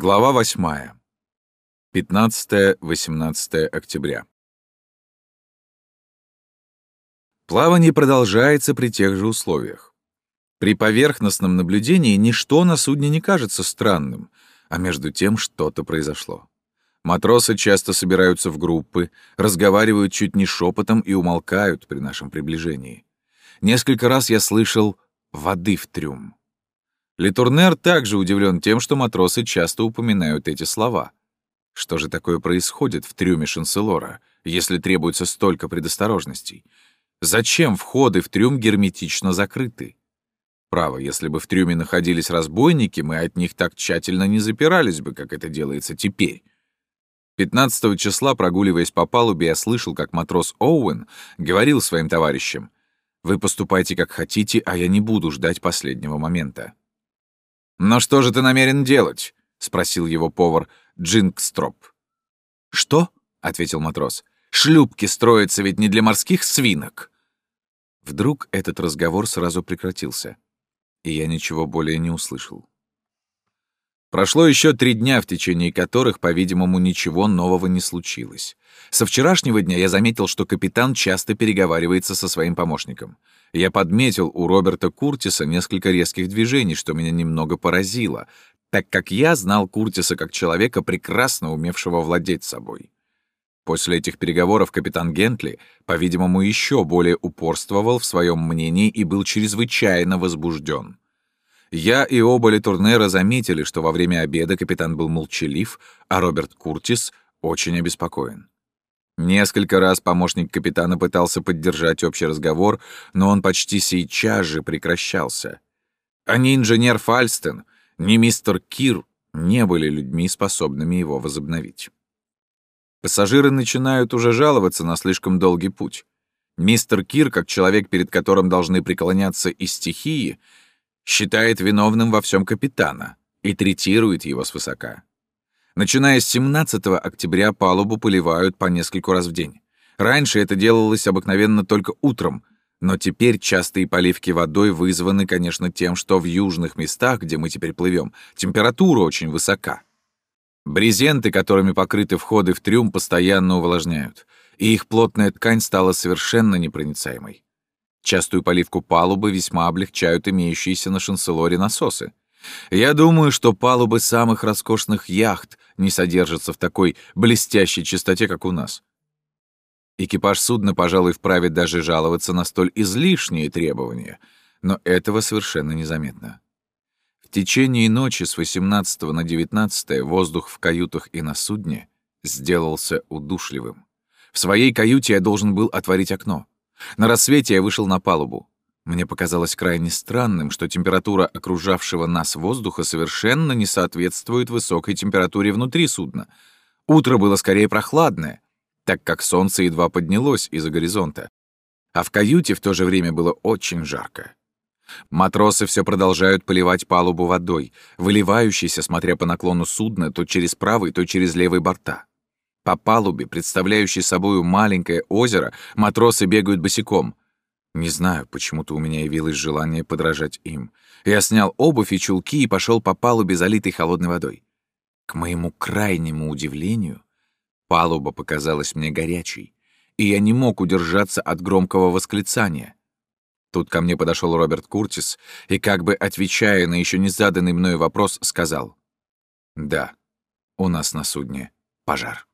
Глава 8. 15-18 октября. Плавание продолжается при тех же условиях. При поверхностном наблюдении ничто на судне не кажется странным, а между тем что-то произошло. Матросы часто собираются в группы, разговаривают чуть не шепотом и умолкают при нашем приближении. Несколько раз я слышал «воды в трюм». Литурнер также удивлен тем, что матросы часто упоминают эти слова. Что же такое происходит в трюме Шанселора, если требуется столько предосторожностей? Зачем входы в трюм герметично закрыты? Право, если бы в трюме находились разбойники, мы от них так тщательно не запирались бы, как это делается теперь. 15 числа, прогуливаясь по палубе, я слышал, как матрос Оуэн говорил своим товарищам, «Вы поступайте как хотите, а я не буду ждать последнего момента». «Но что же ты намерен делать?» — спросил его повар Джинкстроп. «Что?» — ответил матрос. Шлюпки строятся ведь не для морских свинок. Вдруг этот разговор сразу прекратился, и я ничего более не услышал. Прошло еще три дня, в течение которых, по-видимому, ничего нового не случилось. Со вчерашнего дня я заметил, что капитан часто переговаривается со своим помощником. Я подметил у Роберта Куртиса несколько резких движений, что меня немного поразило, так как я знал Куртиса как человека, прекрасно умевшего владеть собой. После этих переговоров капитан Гентли, по-видимому, еще более упорствовал в своем мнении и был чрезвычайно возбужден. Я и оба Литурнера заметили, что во время обеда капитан был молчалив, а Роберт Куртис очень обеспокоен. Несколько раз помощник капитана пытался поддержать общий разговор, но он почти сейчас же прекращался. А ни инженер Фальстен, ни мистер Кир не были людьми, способными его возобновить. Пассажиры начинают уже жаловаться на слишком долгий путь. Мистер Кир, как человек, перед которым должны преклоняться и стихии, считает виновным во всем капитана и третирует его свысока. Начиная с 17 октября палубу поливают по нескольку раз в день. Раньше это делалось обыкновенно только утром, но теперь частые поливки водой вызваны, конечно, тем, что в южных местах, где мы теперь плывем, температура очень высока. Брезенты, которыми покрыты входы в трюм, постоянно увлажняют, и их плотная ткань стала совершенно непроницаемой. Частую поливку палубы весьма облегчают имеющиеся на шанселоре насосы. Я думаю, что палубы самых роскошных яхт не содержатся в такой блестящей чистоте, как у нас. Экипаж судна, пожалуй, вправе даже жаловаться на столь излишние требования, но этого совершенно незаметно. В течение ночи с 18 на 19 воздух в каютах и на судне сделался удушливым. В своей каюте я должен был отворить окно. На рассвете я вышел на палубу. Мне показалось крайне странным, что температура окружавшего нас воздуха совершенно не соответствует высокой температуре внутри судна. Утро было скорее прохладное, так как солнце едва поднялось из-за горизонта. А в каюте в то же время было очень жарко. Матросы все продолжают поливать палубу водой, выливающейся, смотря по наклону судна, то через правый, то через левый борта. По палубе, представляющей собою маленькое озеро, матросы бегают босиком. Не знаю, почему-то у меня явилось желание подражать им. Я снял обувь и чулки и пошел по палубе, залитой холодной водой. К моему крайнему удивлению, палуба показалась мне горячей, и я не мог удержаться от громкого восклицания. Тут ко мне подошел Роберт Куртис и, как бы отвечая на еще не заданный мною вопрос, сказал «Да, у нас на судне пожар».